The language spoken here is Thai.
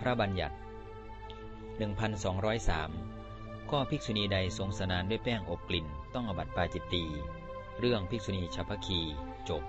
พระบัญญัติ 1203 ก็ภิกษุณีใดทรงสนานด้วยแป้งอบกลิ่น ต้องอบัติปาจิตตี เรื่องภิกษุณีชัพพคี จบ